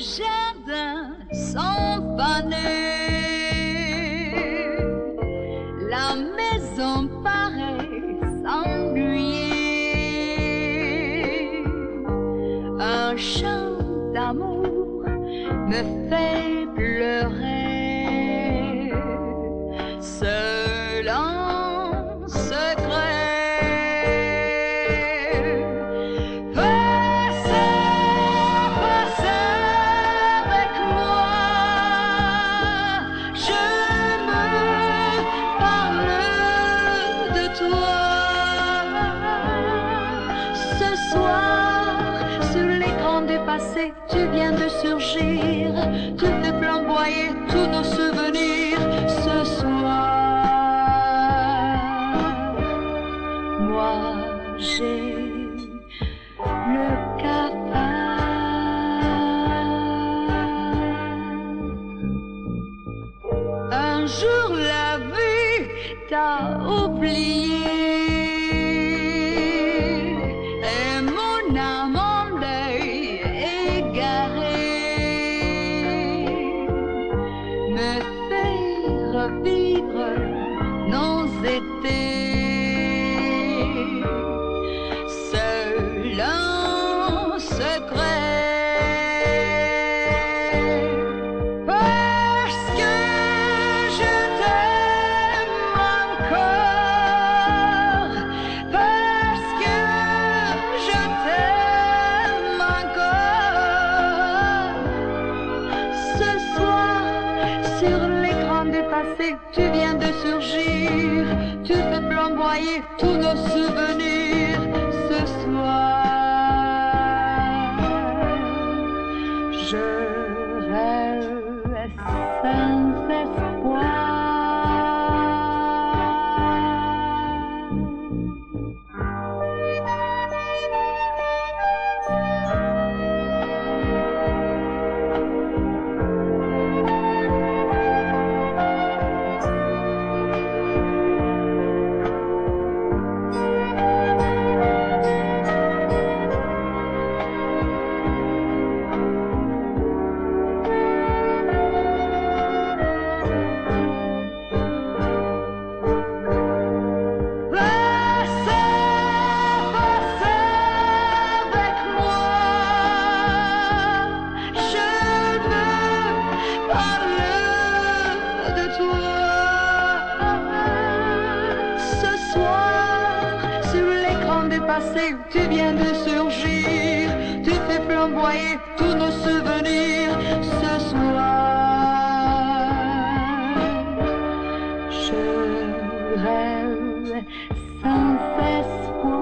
jardins sont fanés. La maison paraît s'ennuyer. Un chant d'amour me fait pleurer. Tu viens de surgir. Tu fais flamboyer tous nos souvenirs. Ce soir, moi j'ai le cafard. Un jour la vie t'a oublié revivre nos étés. Seul en secret. Parce que je t'aime encore. Parce que je t'aime encore. Ce soir, sur du tu viens de surgir. Tu fais flamboyer tous nos souvenirs. Ce soir, je reste sans espoir. parle de toi. Ce soir, sur l'écran du passé, tu viens de surgir. Tu fais flamboyer tous nos souvenirs. Ce soir, je rêve sans espoir.